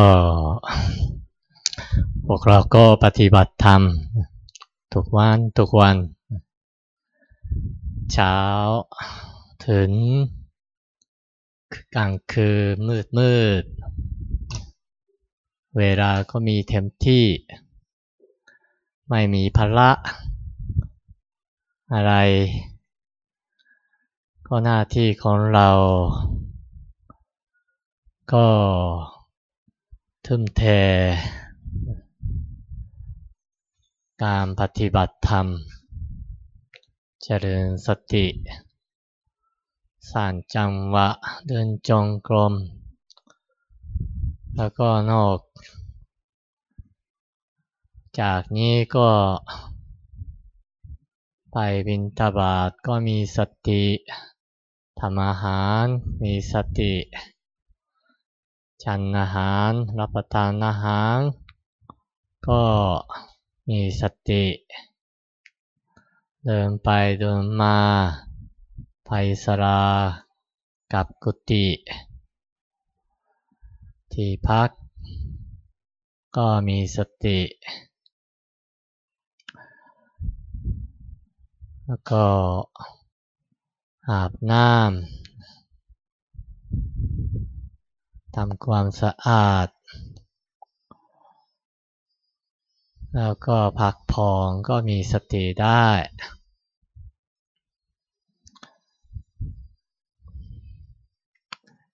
ก็พวกเราก็ปฏิบัติธรรม ทุกวันทุกวัน เช้าถึงกลางคืนมืดมืด เวลาก็มีเต็มที่ ไม่มีภาระ อะไร ก็หน้าที่ของเรา ก็ ทุ่มเท การปฏิบัติธรรม เจริญสติสานจังหวะเดินจงกรม แล้วก็นอก จากนี้ก็ไปบินตาบาทก็มีสติทำอาหารมีสติ ฉันอาหาร รับประทานอาหาร ก็มีสติ เดินไปเดินมาไปสรากับกุฏิที่พัก ก็มีสติ แล้วก็อาบน้ำ ทำความสะอาด แล้วก็พักผ่อนก็มีสติได้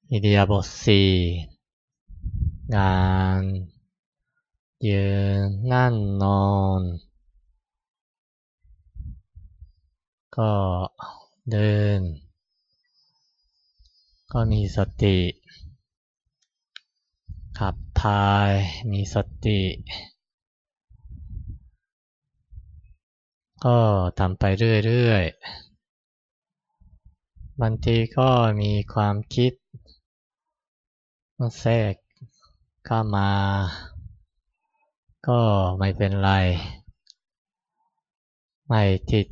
อิเดียบทสี่งานยืนนั่นนอน ก็เดิน ก็มีสติ ขับทายมีสติ ก็ทำไปเรื่อยๆบางทีก็มีความคิดแทรกเข้ามา ก็ไม่เป็นไร ไม่ติด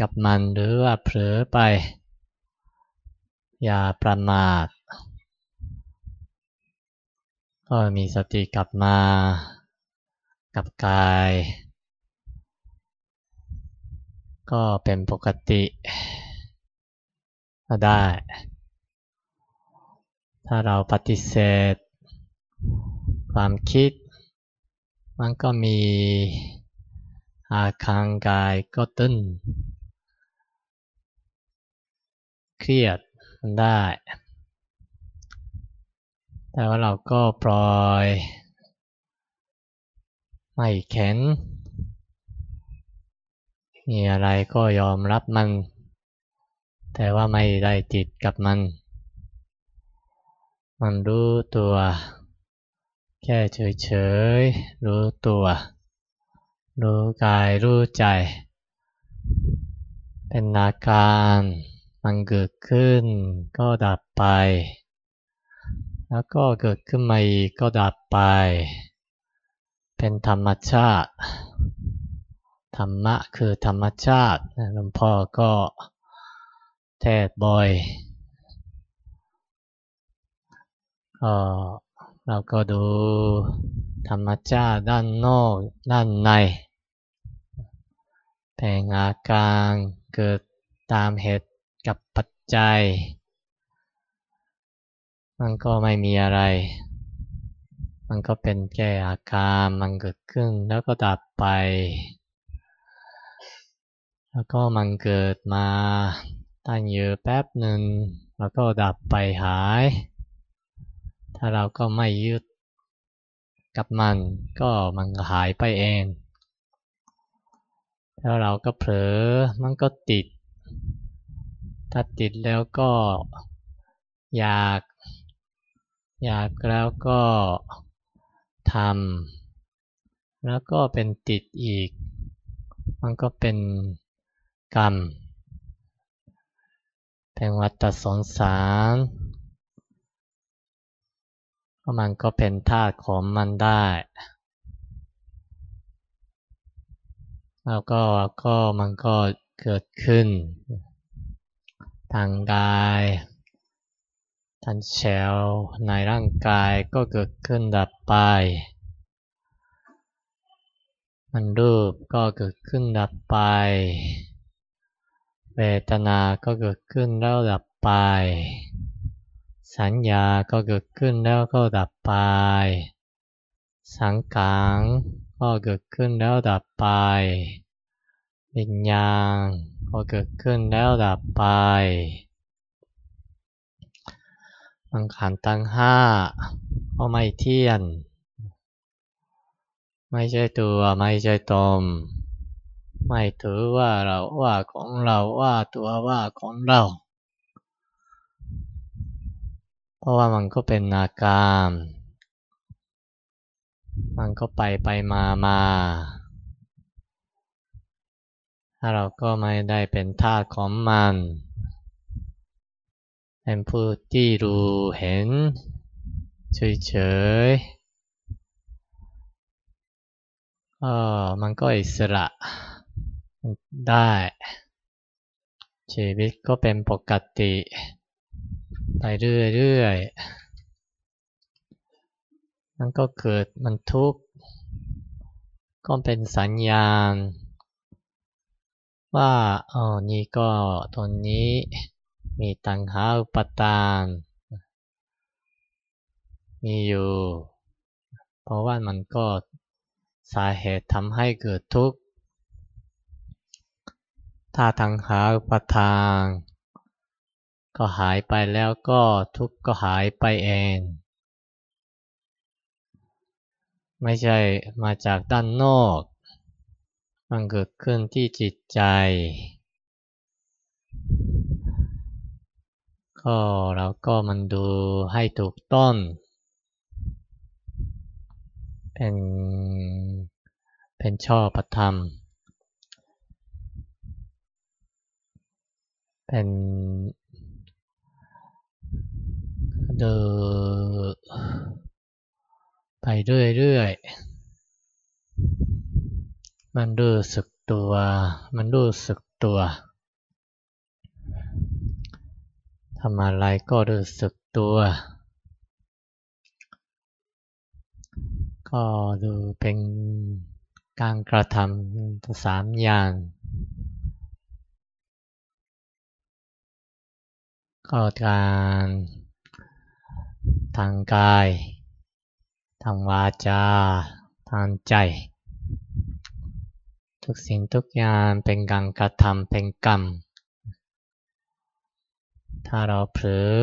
กับมันหรือว่าเผลอไป อย่าประมาท ก็มีสติกลับมากับกาย ก็เป็นปกติก็ได้ ถ้าเราปฏิเสธ ความคิด มันก็มีอาการกายก็ตึ้น เครียดมันได้ แต่ว่าเราก็ปล่อยไม่แข็ง มีอะไรก็ยอมรับมัน แต่ว่าไม่ได้ติดกับมัน มันรู้ตัว แค่เฉยๆ รู้ตัว รู้กายรู้ใจ เป็นอาการ มันเกิดขึ้นก็ดับไป แล้วก็เกิดขึ้นมาอีกก็ดับไป เป็นธรรมชาติ ธรรมะคือธรรมชาติหลวงพ่อก็เทศบ่อยก็เราก็ดูธรรมชาติด้านนอกด้านในแผงอาการเกิดตามเหตุกับปัจจัย มันก็ไม่มีอะไร มันก็เป็นแค่อาการ มันเกิดขึ้นแล้วก็ดับไป แล้วก็มันเกิดมาตั้งอยู่แป๊บหนึ่งแล้วก็ดับไปหาย ถ้าเราก็ไม่ยึดกับมัน ก็มันหายไปเอง แล้วเราก็เผลอ มันก็ติด ถ้าติดแล้วก็อยาก อยากแล้วก็ทำแล้วก็เป็นติดอีก มันก็เป็นกรรม เป็นวัฏสงสารมันก็เป็นธาตุของมันได้ แล้วก็ก็มันก็เกิดขึ้น ทางกาย ทันเชลในร่างกายก็เกิดขึ้นดับไป มันรูปก็เกิดขึ้นดับไป เวทนา ก็เกิดขึ้นแล้วดับไป สัญญา ก็เกิดขึ้นแล้วก็ดับไป สังขารก็เกิดขึ้นแล้วดับไป วิญญาณ ก็เกิดขึ้นแล้วดับไป สังขารตั้งห้าก็ไม่เที่ยนไม่ใช่ตัวไม่ใช่ตมไม่ถือว่าเราว่าของเราว่าตัวว่าของเรา เพราะว่ามันก็เป็นนาการ มันก็ไปไปมามาถ้าเราก็ไม่ได้เป็นทาสของมัน เป็นผู้ที่รู้เห็นเฉยๆก็มันก็อิสระได้ ชีวิตก็เป็นปกติ ไปเรื่อยๆมันก็เกิดมันทุกข์ ก็เป็นสัญญาณ ว่าอ๋อนี่ก็ตอนนี้ มีตังหาอุปตาน มีอยู่ เพราะว่ามันก็สาเหตุทำให้เกิดทุกข์ ถ้าทังหาอุปทาน ก็หายไปแล้วก็ทุกข์ก็หายไปเอง ไม่ใช่มาจากด้านนอก มันเกิดขึ้นที่จิตใจ ก็เราก็มันดูให้ถูกต้นเป็นเป็นชอบประธรรม เป็นดูไปเรื่อยๆ มันรู้สึกตัว มันรู้สึกตัว ทำอะไรก็รู้สึกตัว ก็ดูเป็นการกระทำสามอย่าง ก็การทางกาย ทางวาจา ทางใจ ทุกสิ่งทุกอย่างเป็นการกระทำเป็นกรรม ถ้าเราเผลอ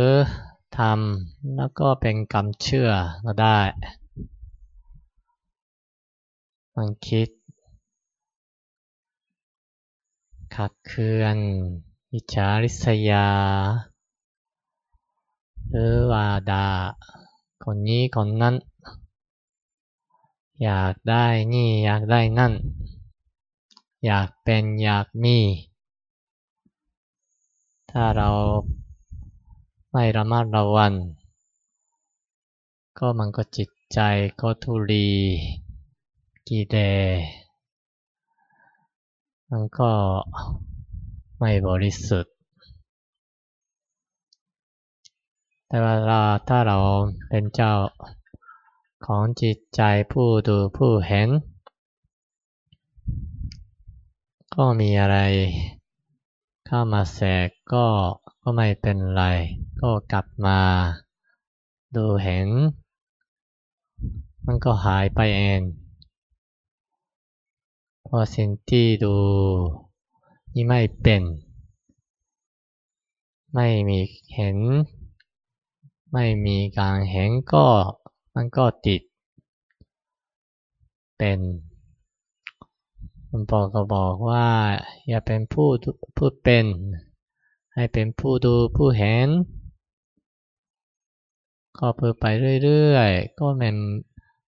ทำแล้วก็เป็นกรรมเชื่อก็ได้มันคิด ขัดเคือน อิจฉาริษยา หรือว่าดาคนนี้คนนั้น อยากได้นี่อยากได้นั่น อยากเป็นอยากมี ถ้าเรา ไม่ระมัดระวังก็มันก็จิตใจก็ทุลีกีเดมันก็ไม่บริสุทธิ์ แต่ว่าเราถ้าเราเป็นเจ้าของจิตใจผู้ดูผู้เห็น ก็มีอะไรเข้ามาแสกก็ ก็ไม่เป็นไร ก็กลับมาดูเห็นมันก็หายไปเอง พอสิ่งที่ดูนี่ไม่เป็น ไม่มีเห็น ไม่มีการเห็นก็มันก็ติด เป็นคุณปอก็บอกว่า อย่าเป็นผู้พูดเป็น ให้เป็นผู้ดูผู้เห็น ก็เพื่อไปเรื่อยๆ ก็เป็น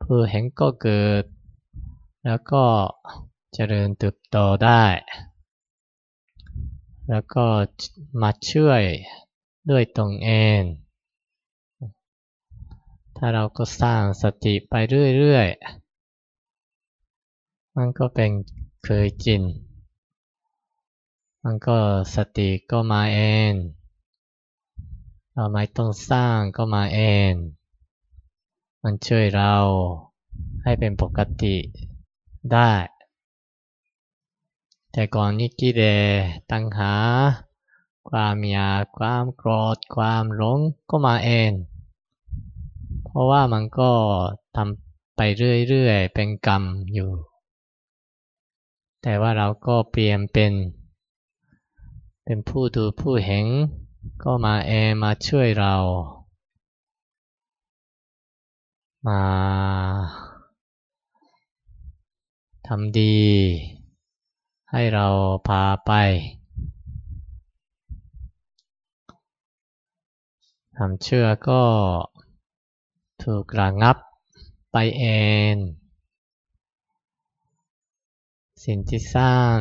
ผู้เห็นก็เกิด แล้วก็เจริญเติบโตได้ แล้วก็มาช่วยด้วยตรงเอง ถ้าเราก็สร้างสติไปเรื่อยๆ มันก็เป็นเคยจิน มันก็สติก็มาเองเราไม่ต้องสร้างก็มาเอง มันช่วยเราให้เป็นปกติได้ แต่ก่อนนี้กิเลสตัณหา ความอยากความโกรธความหลงก็มาเอง เพราะว่ามันก็ทำไปเรื่อยๆ เป็นกรรมอยู่ แต่ว่าเราก็เปลี่ยนเป็น เป็นผู้ดูผู้เห็น ก็มาเอมาช่วยเรา มาทำดี ให้เราพาไปทำเชื่อก็ถูกระงับไปเองสิ่งที่สร้าง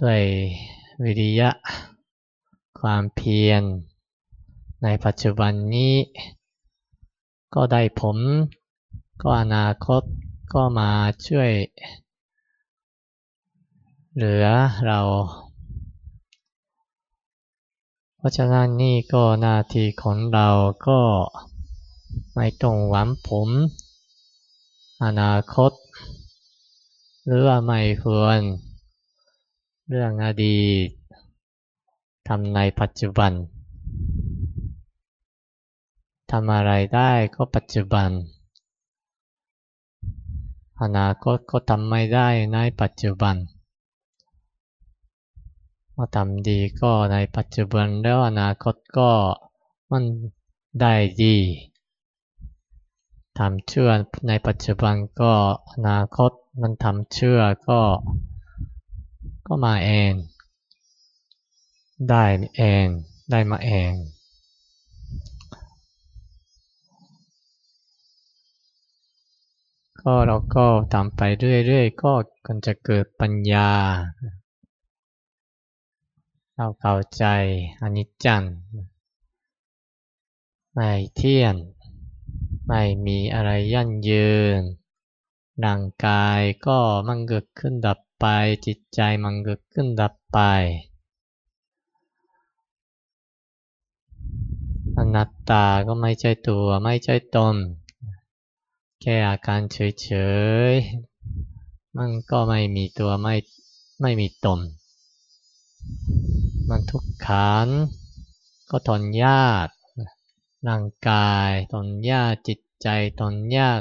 ด้วย วิริยะ ความเพียร ในปัจจุบันนี้ ก็ได้ผม ก็อนาคตก็มาช่วย เหลือเรา เพราะฉะนั้นนี่ก็หน้าที่ของเราก็ไม่ต้องหวังผม อนาคต หรือว่าไม่ควร เรื่องอดีตทำในปัจจุบันทำอะไรได้ก็ปัจจุบัน อนาคตก็ทำไม่ได้ในปัจจุบันมาทำดีก็ในปัจจุบันแล้วอนาคตก็มันได้ดีทำเชื่อในปัจจุบันก็อนาคตมันทำเชื่อก็ ก็มาเอง ได้เอง ได้มาเอง ก็เราก็ทำไปเรื่อยๆ ก็กันจะเกิดปัญญาเราเข้าใจอนิจจังไม่เที่ยงไม่มีอะไรยั่นยืน ร่างกายก็มันเกิดขึ้นดับไป จิตใจมันเกิดขึ้นดับไป อนัตตาก็ไม่ใช่ตัวไม่ใช่ตน แค่อาการเฉยๆ มันก็ไม่มีตัวไม่ไม่มีตน มันทุกขันก็ทนยากร่างกายทนยากจิตใจทนยาก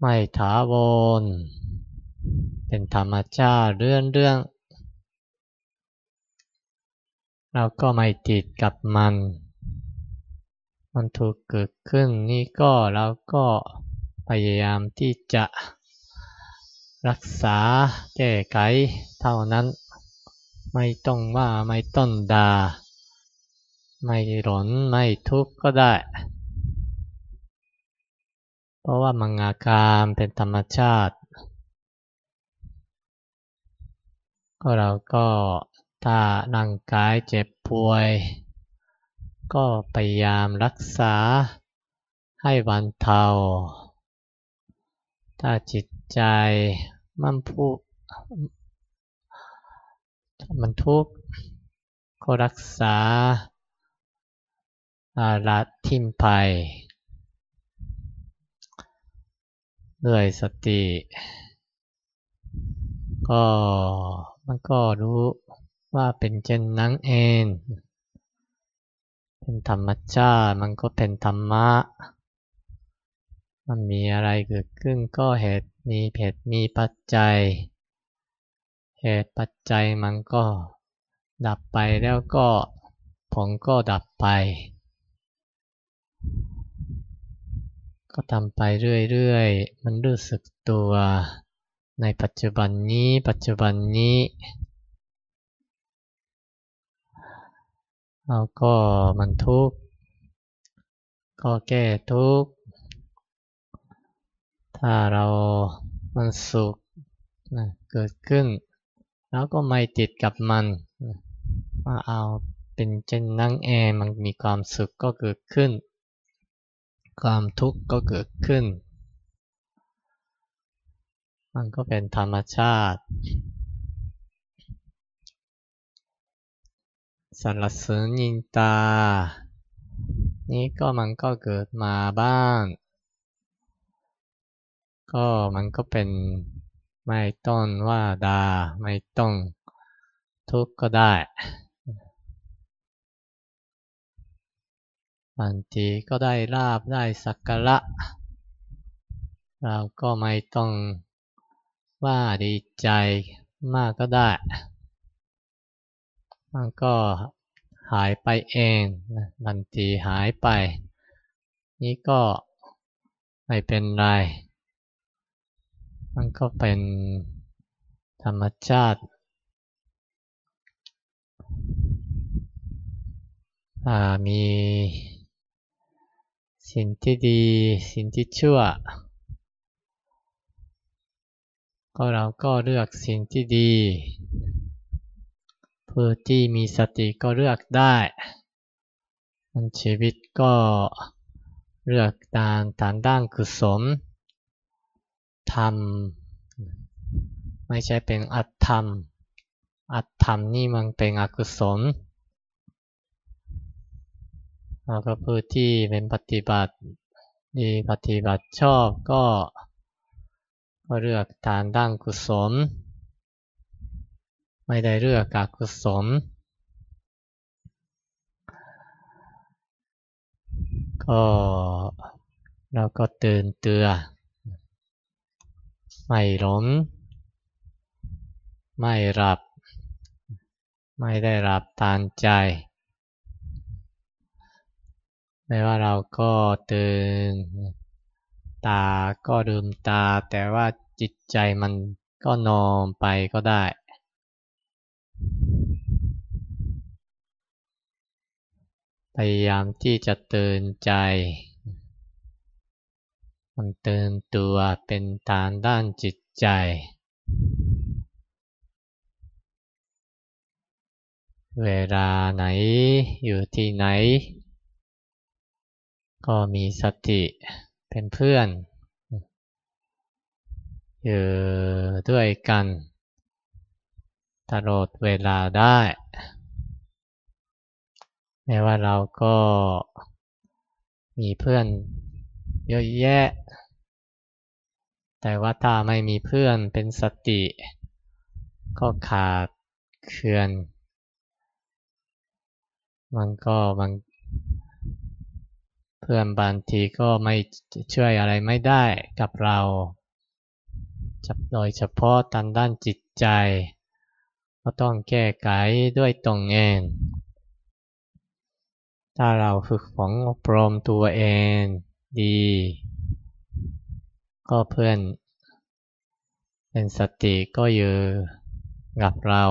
ไม่ถาวร เป็นธรรมชาติเรื่องเรื่อง เราก็ไม่ติดกับมัน มันถูกเกิดขึ้นนี่ก็เราก็พยายามที่จะรักษาแก้ไขเท่านั้น ไม่ต้องว่าไม่ต้องดา่าไม่หลนไม่ทุกข์ก็ได้ เพราะว่ามังอาการเป็นธรรมชาติ ก็เราก็ถ้าร่างกายเจ็บป่วย ก็พยายามรักษาให้วันเทา ถ้าจิตใจมันผู้มันทุกข์ก็รักษาอาลัดทิมภัย ด้วยสติ ก็มันก็รู้ว่าเป็นเช่นนั้นเอง เป็นธรรมชาติมันก็เป็นธรรมะ มันมีอะไรเกิดขึ้นก็เหตุมีเหตุมีปัจจัย เหตุปัจจัยมันก็ดับไปแล้วก็ผลก็ดับไป ก็ทำไปเรื่อยๆ มันรู้สึกตัวในปัจจุบันนี้ปัจจุบันนี้เราก็มันทุกข์ก็แก้ทุกข์ถ้าเรามันสุขนะเกิดขึ้น แล้วก็ไม่ติดกับมันมาเอาเป็นเช่นนั่งแอมันมีความสุขก็เกิดขึ้น ความทุกข์ก็เกิดขึ้น มันก็เป็นธรรมชาติ สรรเสริญนินตา นี้ก็มันก็เกิดมาบ้าง ก็มันก็เป็นไม่ต้องว่าดา ไม่ต้องทุกข์ก็ได้ บางทีก็ได้ลาบได้สักการะ เราก็ไม่ต้องว่าดีใจมากก็ได้มันก็หายไปเองบางทีหายไป นี่ก็ไม่เป็นไร มันก็เป็นธรรมชาติมี สิ่งที่ดี สิ่งที่ชั่ว ก็เราก็เลือกสิ่งที่ดีผู้ที่มีสติก็เลือกได้ชีวิตก็เลือกตามฐานด้านกุศลธรรม ไม่ใช่เป็นอัตธรรม อัตธรรมนี่มันเป็นอกุศล แล้วก็ผู้ที่เป็นปฏิบัติดีปฏิบัติชอบก็ก็เลือกทานด้านกุศล ไม่ได้เลือกอกุศล ก็เราก็ตื่นเตือ ไม่หลงไม่หลับ ไม่ได้หลับตานใจ ไม่ว่าเราก็ตื่นตาก็ลืมตา แต่ว่าจิตใจมันก็นอนไปก็ได้ พยายามที่จะตื่นใจ มันตื่นตัวเป็นฐานด้านจิตใจเวลาไหนอยู่ที่ไหน ก็มีสติเป็นเพื่อนอยู่ด้วยกันตลอดเวลาได้แม้ว่าเราก็มีเพื่อนเยอะแยะ แต่ว่าถ้าไม่มีเพื่อนเป็นสติ ก็ขาดเคือน มันก็บาง พื่อนบางทีก็ไม่ช่วยอะไรไม่ได้กับเราโดยเฉพาะทางด้านจิตใจ ก็ต้องแก้ไขด้วยตรงเอง ถ้าเราฝึกฝนอบรมตัวเองดี ก็เพื่อน เป็นสติก็อยู่กับเรา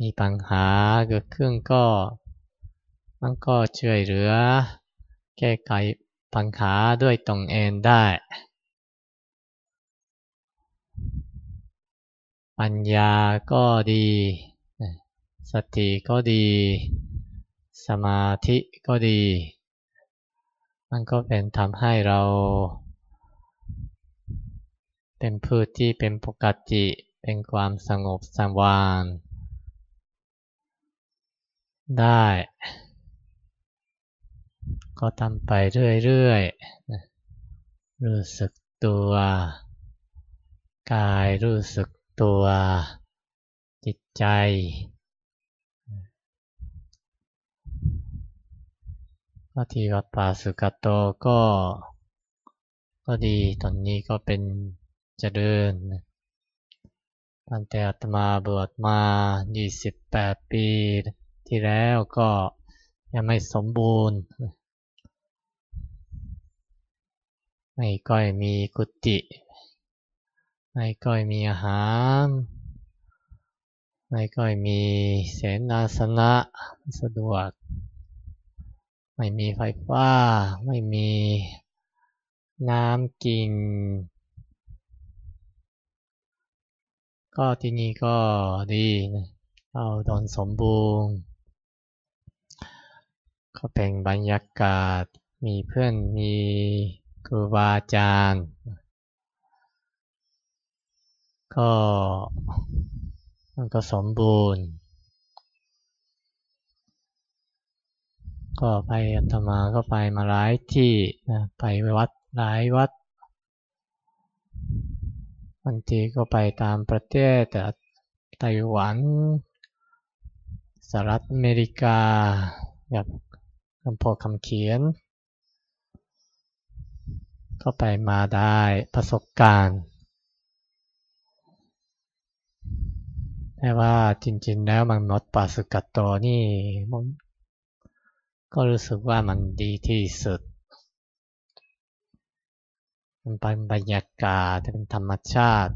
มีปัญหาเกิดขึ้นก็มันก็ช่วยเหลือ แก้ไขปัญหาด้วยตรงเองได้ ปัญญาก็ดี สติก็ดี สมาธิก็ดี มันก็เป็นทำให้เรา เป็นพืชที่เป็นปกติ เป็นความสงบสว่างได้ ก็ทำไปเรื่อยๆ รู้สึกตัว กายรู้สึกตัว จิตใจ ก็ที่วัดป่าสุกโตก็ ก็ดีตอนนี้ก็เป็นจะเดินตั้งแต่อาตมาบวชมา 28 ปีที่แล้วก็ยังไม่สมบูรณ์ ไม่ก้อยมีกุฏิไม่ก้อยมีอาหาร ไม่ก้อยมีเสนาสนะสะดวก ไม่มีไฟฟ้า ไม่มีน้ำกิน ก็ที่นี่ก็ดีเอาดอนสมบูรณ์ ก็เป็นบรรยากาศมีเพื่อนมี ครูบาอาจารย์ ก็มันก็สมบูรณ์ ก็ไปอัตมาก็ไปมาหลายที่นะไปวัดหลายวัดบางทีก็ไปตามประเทศแต่ไต้หวันสหรัฐอเมริกาแบบคำพอคำเขียน ก็ไปมาได้ประสบการณ์ แต่ว่าจริง ๆ แล้วมันนดปาสุกัตโตนี่มันก็รู้สึกว่ามันดีที่สุด มันเป็นบรรยากาศเป็นธรรมชาติ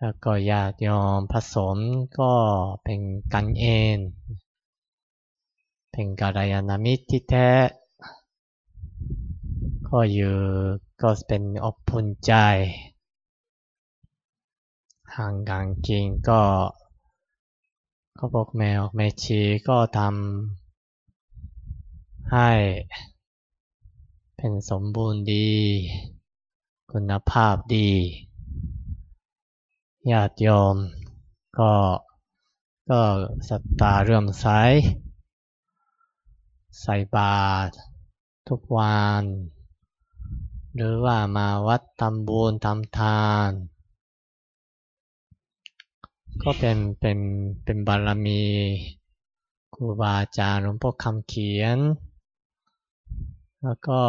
แล้วก็ญาติโยมผสมก็เป็นกันเอง เป็นกัลยาณมิตรที่แท้ ก็อยู่ก็เป็นอบอุ่นใจห่างกันกินก็ก็บอกแมวแม่ชีก็ทำให้ เป็นสมบูรณ์ดี คุณภาพดีญาติโยม ก็ก็ศรัทธาเรื่อมใสใส่บาตรทุกวัน หรือว่ามาวัดทำบุญทำทาน ก็เป็นเป็นเป็นบารมีครูบาอาจารย์หลวงพ่อคำเขียน แล้วก็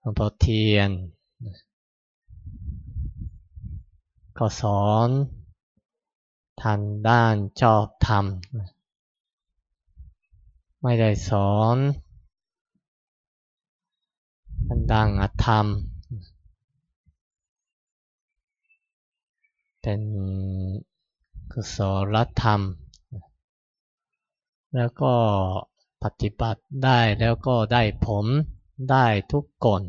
หลวงพ่อเทียน ก็สอนทางด้านชอบธรรม ไม่ได้สอน ดังอธรรม เป็นกุศลธรรม แล้วก็ปฏิบัติได้แล้วก็ได้ผลได้ทุกคน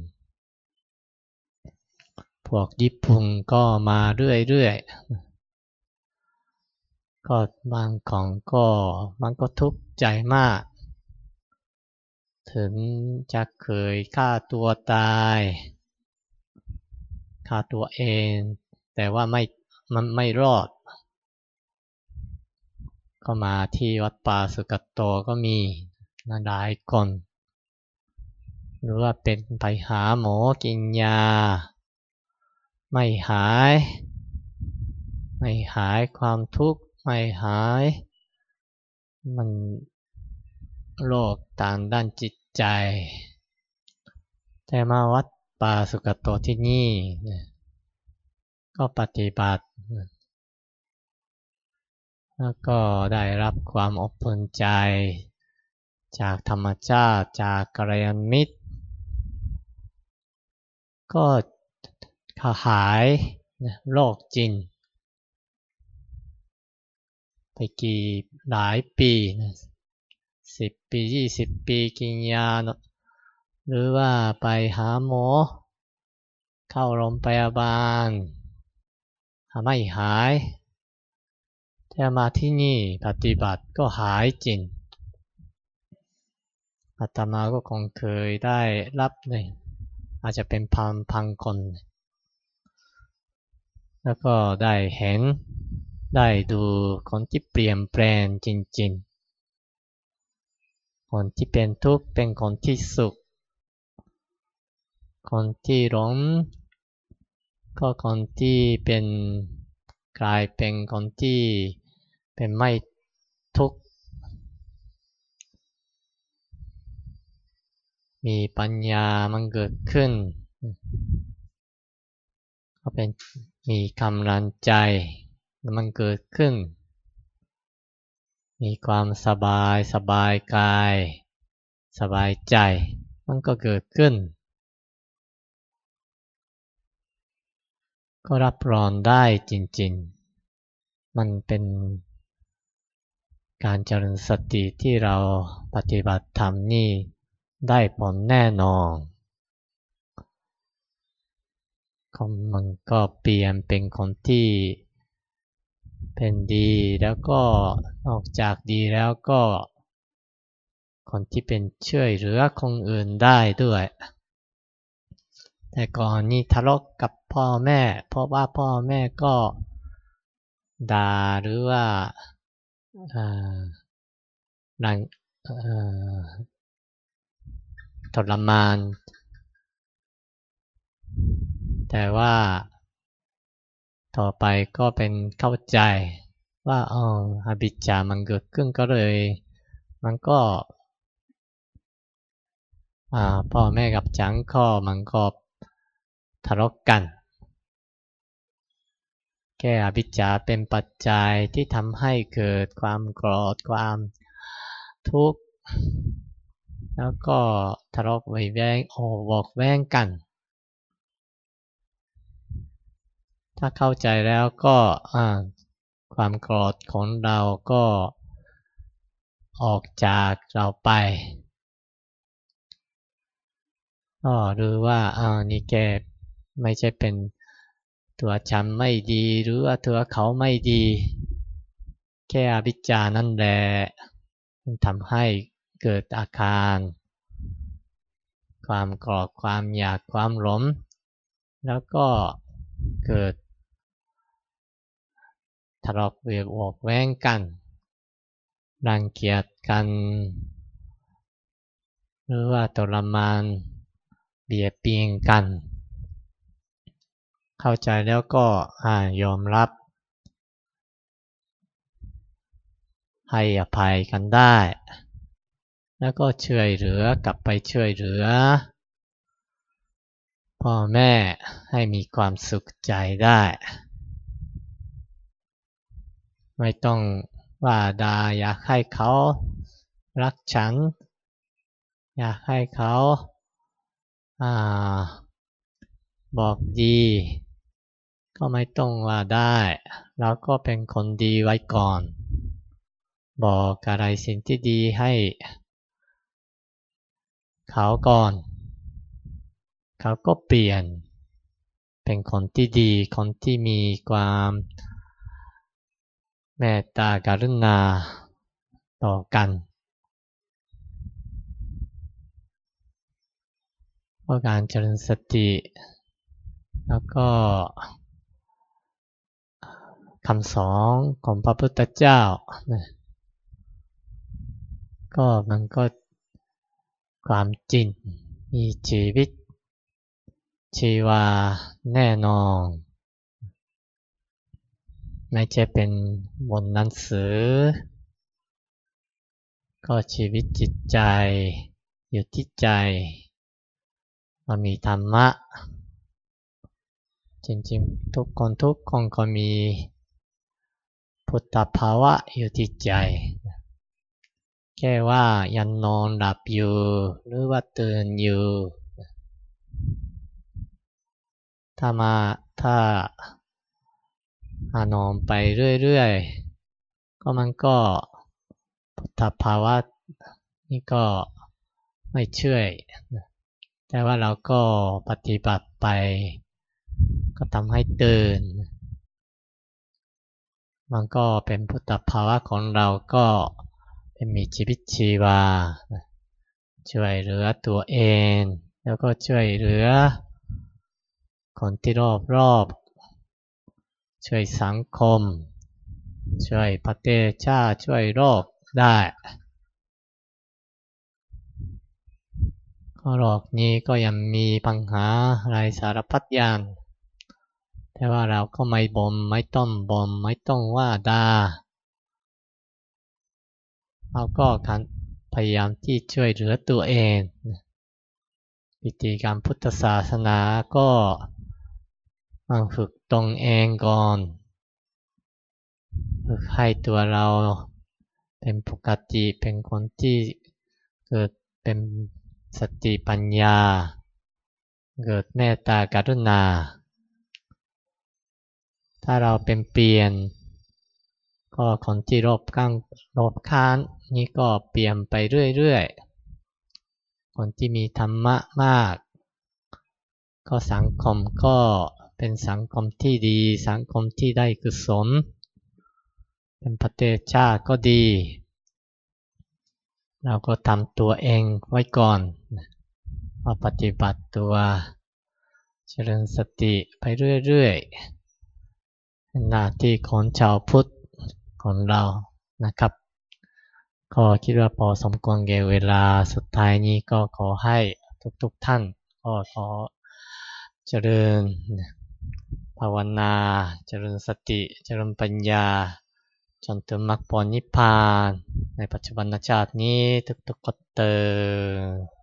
พวกญี่ปุ่นก็มาเรื่อยๆ ก็บางของก็มันก็ทุกข์ใจมาก ถึงจะเคยฆ่าตัวตายฆ่าตัวเอง แต่ว่าไม่มันไม่รอด ก็มาที่วัดป่าสุกัตโตก็มีนาหลายคนหรือว่าเป็นไปหาหมอกินยา ไม่หาย ไม่หายความทุกข์ไม่หาย มันโรคตามด้านจิต ใจ แต่มาวัดป่าสุกโตที่นี่ก็ปฏิบัติ แล้วก็ได้รับความอบอุ่นใจ จากธรรมชาติจากกัลยาณมิตร ก็ขาหายโรคจริงไปกี่หลายปีนะ สิบปียี่สิบปีกินยาหรือว่าไปหาหมอ เข้าโรงพยาบาลไม่หายแต่มาที่นี่ปฏิบัติก็หายจริงอาตมาก็คงเคยได้รับเลยอาจจะเป็นพันพังคน แล้วก็ได้เห็นได้ดูคนที่เปลี่ยนแปลงจริง ๆ คนที่เป็นทุกข์เป็นคนที่สุข คนที่หลงก็คนที่เป็นกลายเป็นคนที่เป็นไม่ทุกข์ มีปัญญามันเกิดขึ้น ก็เป็นมีกำลังใจมันเกิดขึ้น มีความสบายสบายกาย สบายใจ มันก็เกิดขึ้น ก็รับรองได้จริง ๆ มันเป็นการเจริญสติที่เราปฏิบัติธรรมนี่ได้ผลแน่นอนมันก็เปลี่ยนเป็นคนที่ เป็นดีแล้วก็นอกจากดีแล้วก็ คนที่เป็นช่วยเหลือคนอื่นได้ด้วย แต่ก่อนนี่ทะเลาะกับพ่อแม่ เพราะว่าพ่อแม่ก็ด่าหรือว่ารังทรมาน แต่ว่า ต่อไปก็เป็นเข้าใจว่าอ๋ออภิจามันเกิดขึ้นก็เลย มันก็พ่อแม่กับจังก็มันก็ทะเลาะกันแก้อภิจาเป็นปัจจัยที่ทำให้เกิดความโกรธความทุกข์ แล้วก็ทะเลาะไว้แวงโอบอกแว้งกัน ถ้าเข้าใจแล้วก็ความโกรธของเราก็ออกจากเราไปก็รู้ว่าอ่านี่แกไม่ใช่เป็นตัวฉันไม่ดี หรือว่าตัวเขาไม่ดี แค่อภิจานั่นแหละทำให้เกิดอาการ ความกรอกความอยากความหลงแล้วก็เกิด ทะเลาะเวียออกแว้งกันรังเกียจกัน หรือว่าทรมานเบียดเบียนกัน เข้าใจแล้วก็ยอมรับ ให้อภัยกันได้ แล้วก็ช่วยเหลือกลับไปช่วยเหลือ พ่อแม่ให้มีความสุขใจได้ ไม่ต้องว่าดาอยากให้เขารักฉัน อยากให้เขาบอกดี ก็ไม่ต้องว่าได้เราก็เป็นคนดีไว้ก่อน บอกอะไรสิ่งที่ดีให้เขาก่อน เขาก็เปลี่ยน เป็นคนที่ดี คนที่มีความ เมตตากรุณาต่อกันก็การเจริญสติ แล้วก็คำสอนของพระพุทธเจ้า ก็มันก็ความจริงมีชีวิต ชีวาแน่นอน ไม่ใช่เป็นบนหนังสือ ก็ชีวิตจิตใจอยู่ที่ใจมันมีธรรมะ จริงๆ ทุกคนทุกคนก็มีพุทธภาวะอยู่ที่ใจ แค่ว่ายังนอนหลับอยู่ หรือว่าตื่นอยู่ ถ้ามาถ้า นอนไปเรื่อยๆ ก็มันก็พุทธภาวะนี่ก็ไม่ช่วยแต่ว่าเราก็ปฏิบัติไป ก็ทำให้ตื่น มันก็เป็นพุทธภาวะของเราก็เป็นมีชีวิตชีวา ช่วยเหลือตัวเอง แล้วก็ช่วยเหลือคนที่รอบรอบ ช่วยสังคม ช่วยประเทศชาติช่วยโลกได้โลกนี้ก็ยังมีปัญหาอะไรสารพัดอย่างแต่ว่าเราก็ไม่บมไม่ต้องบมไม่ต้องว่าดาเราก็พยายามที่ช่วยเหลือตัวเองวิธีการพุทธศาสนาก็มาฝึก ตรงเองก่อนให้ตัวเราเป็นปกติเป็นคนที่เกิดเป็นสติปัญญา เกิดเมตตากรุณา ถ้าเราเป็นเปลี่ยน ก็คนที่รบกั้งรบค้านนี่ก็เปลี่ยนไปเรื่อยๆ คนที่มีธรรมะมาก ก็สังคมก็ เป็นสังคมที่ดี สังคมที่ได้กุศล เป็นประเทศชาติก็ดี เราก็ทำตัวเองไว้ก่อนมาปฏิบัติตัวเจริญสติไปเรื่อยๆหน้าที่ของชาวพุทธของเรานะครับ ก็คิดว่าพอสมควรแก่เวลาสุดท้ายนี้ก็ขอให้ทุกๆทท่านก็ขอเจริญ ภาวนา เจริญสติ เจริญปัญญา จนถึงมรรคผลนิพพาน ในปัจจุบันชาตินี้ทุกๆคนเตอ